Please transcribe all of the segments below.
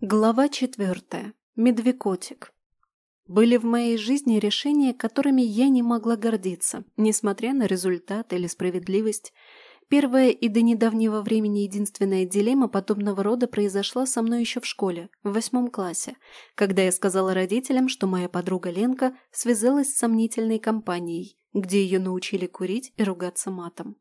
Глава четвертая. Медвекотик. Были в моей жизни решения, которыми я не могла гордиться, несмотря на результат или справедливость. Первая и до недавнего времени единственная дилемма подобного рода произошла со мной еще в школе, в восьмом классе, когда я сказала родителям, что моя подруга Ленка связалась с сомнительной компанией, где ее научили курить и ругаться матом.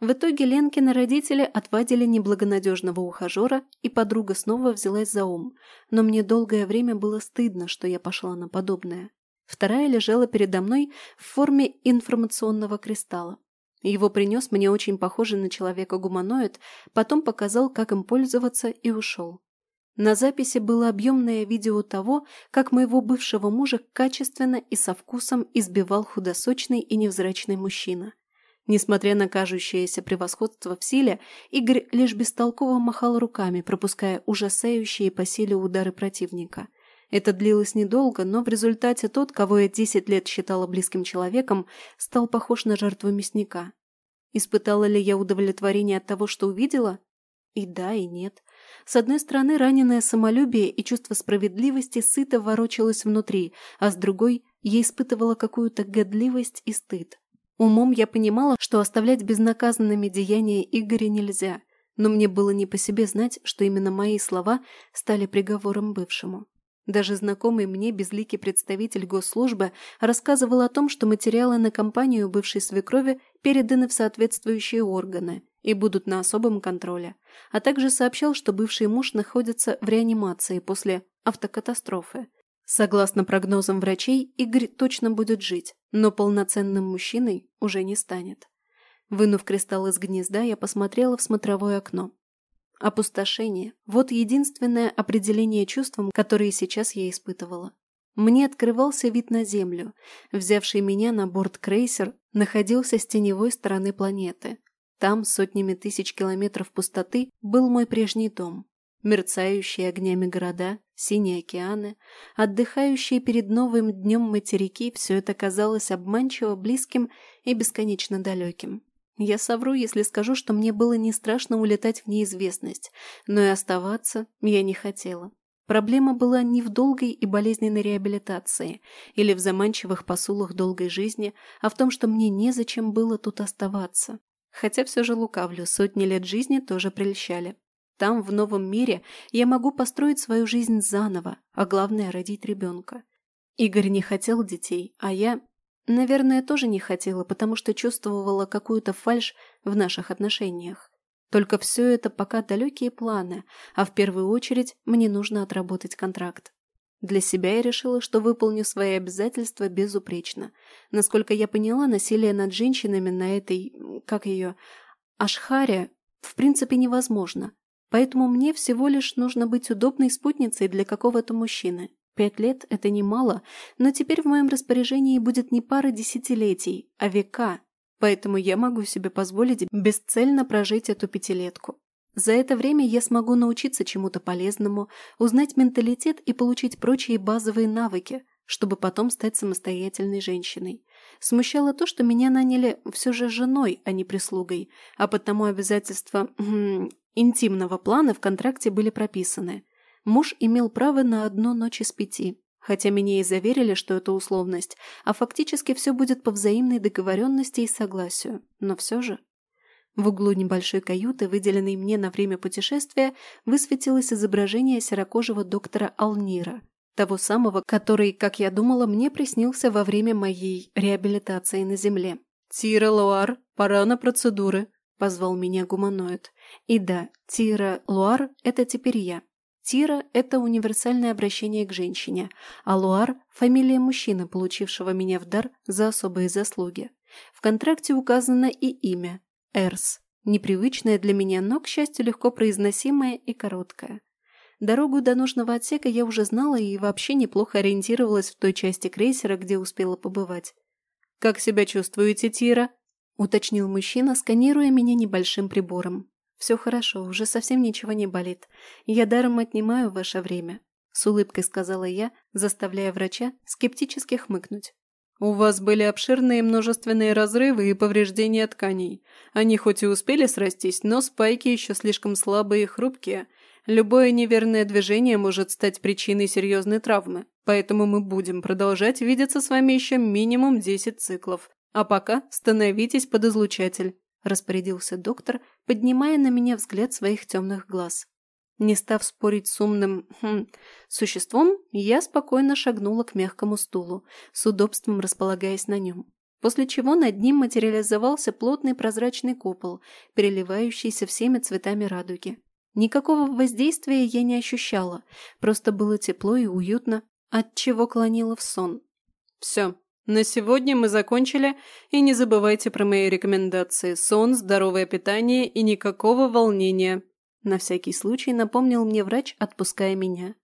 В итоге Ленкины родители отвадили неблагонадежного ухажера, и подруга снова взялась за ум. Но мне долгое время было стыдно, что я пошла на подобное. Вторая лежала передо мной в форме информационного кристалла. Его принес мне очень похожий на человека-гуманоид, потом показал, как им пользоваться, и ушел. На записи было объемное видео того, как моего бывшего мужа качественно и со вкусом избивал худосочный и невзрачный мужчина. Несмотря на кажущееся превосходство в силе, Игорь лишь бестолково махал руками, пропуская ужасающие по силе удары противника. Это длилось недолго, но в результате тот, кого я десять лет считала близким человеком, стал похож на жертву мясника. Испытала ли я удовлетворение от того, что увидела? И да, и нет. С одной стороны, раненое самолюбие и чувство справедливости сыто ворочалось внутри, а с другой я испытывала какую-то годливость и стыд. Умом я понимала, что оставлять безнаказанными деяния Игоря нельзя, но мне было не по себе знать, что именно мои слова стали приговором бывшему. Даже знакомый мне безликий представитель госслужбы рассказывал о том, что материалы на компанию бывшей свекрови переданы в соответствующие органы и будут на особом контроле, а также сообщал, что бывший муж находится в реанимации после автокатастрофы, Согласно прогнозам врачей, Игорь точно будет жить, но полноценным мужчиной уже не станет. Вынув кристалл из гнезда, я посмотрела в смотровое окно. Опустошение – вот единственное определение чувствам, которые сейчас я испытывала. Мне открывался вид на Землю. Взявший меня на борт крейсер находился с теневой стороны планеты. Там, сотнями тысяч километров пустоты, был мой прежний дом мерцающие огнями города, синие океаны, отдыхающие перед новым днем материки, все это казалось обманчиво близким и бесконечно далеким. Я совру, если скажу, что мне было не страшно улетать в неизвестность, но и оставаться я не хотела. Проблема была не в долгой и болезненной реабилитации или в заманчивых посулах долгой жизни, а в том, что мне незачем было тут оставаться. Хотя все же лукавлю, сотни лет жизни тоже прельщали. Там, в новом мире, я могу построить свою жизнь заново, а главное – родить ребенка. Игорь не хотел детей, а я, наверное, тоже не хотела, потому что чувствовала какую-то фальшь в наших отношениях. Только все это пока далекие планы, а в первую очередь мне нужно отработать контракт. Для себя я решила, что выполню свои обязательства безупречно. Насколько я поняла, насилие над женщинами на этой, как ее, Ашхаре, в принципе невозможно. Поэтому мне всего лишь нужно быть удобной спутницей для какого-то мужчины. Пять лет – это немало, но теперь в моем распоряжении будет не пара десятилетий, а века. Поэтому я могу себе позволить бесцельно прожить эту пятилетку. За это время я смогу научиться чему-то полезному, узнать менталитет и получить прочие базовые навыки, чтобы потом стать самостоятельной женщиной. Смущало то, что меня наняли все же женой, а не прислугой, а потому обязательства интимного плана в контракте были прописаны. Муж имел право на одну ночь из пяти, хотя меня и заверили, что это условность, а фактически все будет по взаимной договоренности и согласию. Но все же... В углу небольшой каюты, выделенной мне на время путешествия, высветилось изображение серокожего доктора Алнира, того самого, который, как я думала, мне приснился во время моей реабилитации на Земле. «Тира Луар, пора на процедуры», – позвал меня гуманоид. И да, Тира Луар – это теперь я. Тира – это универсальное обращение к женщине, а Луар – фамилия мужчины, получившего меня в дар за особые заслуги. В контракте указано и имя – Эрс. Непривычное для меня, но, к счастью, легко произносимое и короткое. Дорогу до нужного отсека я уже знала и вообще неплохо ориентировалась в той части крейсера, где успела побывать. «Как себя чувствуете, Тира?» – уточнил мужчина, сканируя меня небольшим прибором. «Все хорошо, уже совсем ничего не болит. Я даром отнимаю ваше время», – с улыбкой сказала я, заставляя врача скептически хмыкнуть. У вас были обширные множественные разрывы и повреждения тканей. Они хоть и успели срастись, но спайки еще слишком слабые и хрупкие. Любое неверное движение может стать причиной серьезной травмы, поэтому мы будем продолжать видеться с вами еще минимум 10 циклов. А пока становитесь под излучатель», – распорядился доктор, поднимая на меня взгляд своих темных глаз. Не став спорить с умным хм, существом, я спокойно шагнула к мягкому стулу, с удобством располагаясь на нем, после чего над ним материализовался плотный прозрачный купол, переливающийся всеми цветами радуги. Никакого воздействия я не ощущала, просто было тепло и уютно, от чего клонила в сон. «Все, на сегодня мы закончили, и не забывайте про мои рекомендации. Сон, здоровое питание и никакого волнения», на всякий случай напомнил мне врач, отпуская меня.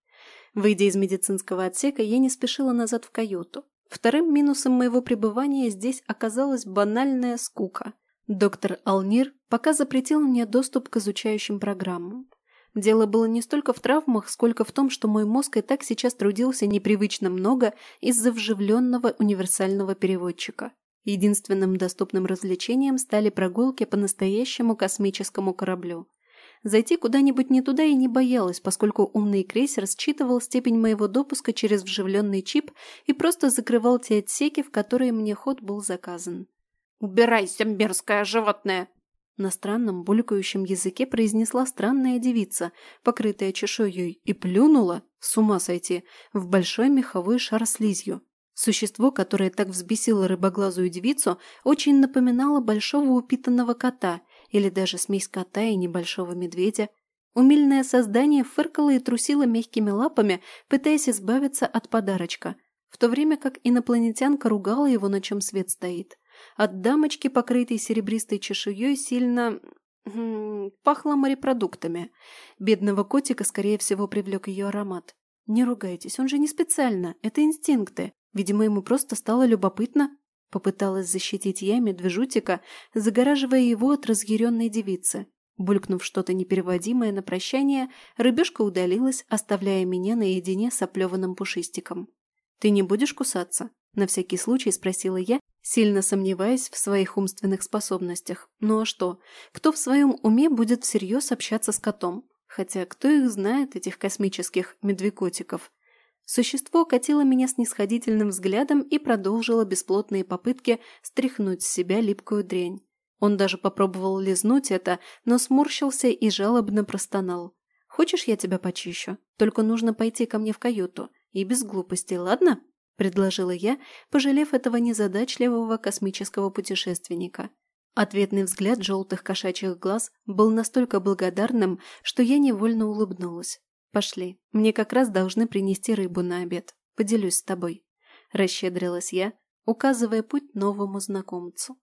Выйдя из медицинского отсека, я не спешила назад в каюту. Вторым минусом моего пребывания здесь оказалась банальная скука. Доктор Алнир пока запретил мне доступ к изучающим программам. Дело было не столько в травмах, сколько в том, что мой мозг и так сейчас трудился непривычно много из-за вживленного универсального переводчика. Единственным доступным развлечением стали прогулки по настоящему космическому кораблю. Зайти куда-нибудь не туда и не боялась, поскольку умный крейсер считывал степень моего допуска через вживленный чип и просто закрывал те отсеки, в которые мне ход был заказан. «Убирайся, мерзкое животное!» На странном булькающем языке произнесла странная девица, покрытая чешуей, и плюнула, с ума сойти, в большой меховой шар слизью. Существо, которое так взбесило рыбоглазую девицу, очень напоминало большого упитанного кота или даже смесь кота и небольшого медведя. Умильное создание фыркало и трусило мягкими лапами, пытаясь избавиться от подарочка, в то время как инопланетянка ругала его, на чем свет стоит. От дамочки, покрытой серебристой чешуей, сильно... пахло морепродуктами. Бедного котика, скорее всего, привлек ее аромат. «Не ругайтесь, он же не специально, это инстинкты. Видимо, ему просто стало любопытно, Попыталась защитить я медвежутика, загораживая его от разъяренной девицы. Булькнув что-то непереводимое на прощание, рыбешка удалилась, оставляя меня наедине с оплеванным пушистиком. «Ты не будешь кусаться?» – на всякий случай спросила я, сильно сомневаясь в своих умственных способностях. «Ну а что? Кто в своем уме будет всерьез общаться с котом? Хотя кто их знает, этих космических медвекотиков? Существо катило меня снисходительным взглядом и продолжило бесплотные попытки стряхнуть с себя липкую дрянь. Он даже попробовал лизнуть это, но сморщился и жалобно простонал. «Хочешь, я тебя почищу? Только нужно пойти ко мне в каюту. И без глупостей, ладно?» – предложила я, пожалев этого незадачливого космического путешественника. Ответный взгляд желтых кошачьих глаз был настолько благодарным, что я невольно улыбнулась. «Пошли. Мне как раз должны принести рыбу на обед. Поделюсь с тобой». Расщедрилась я, указывая путь новому знакомцу.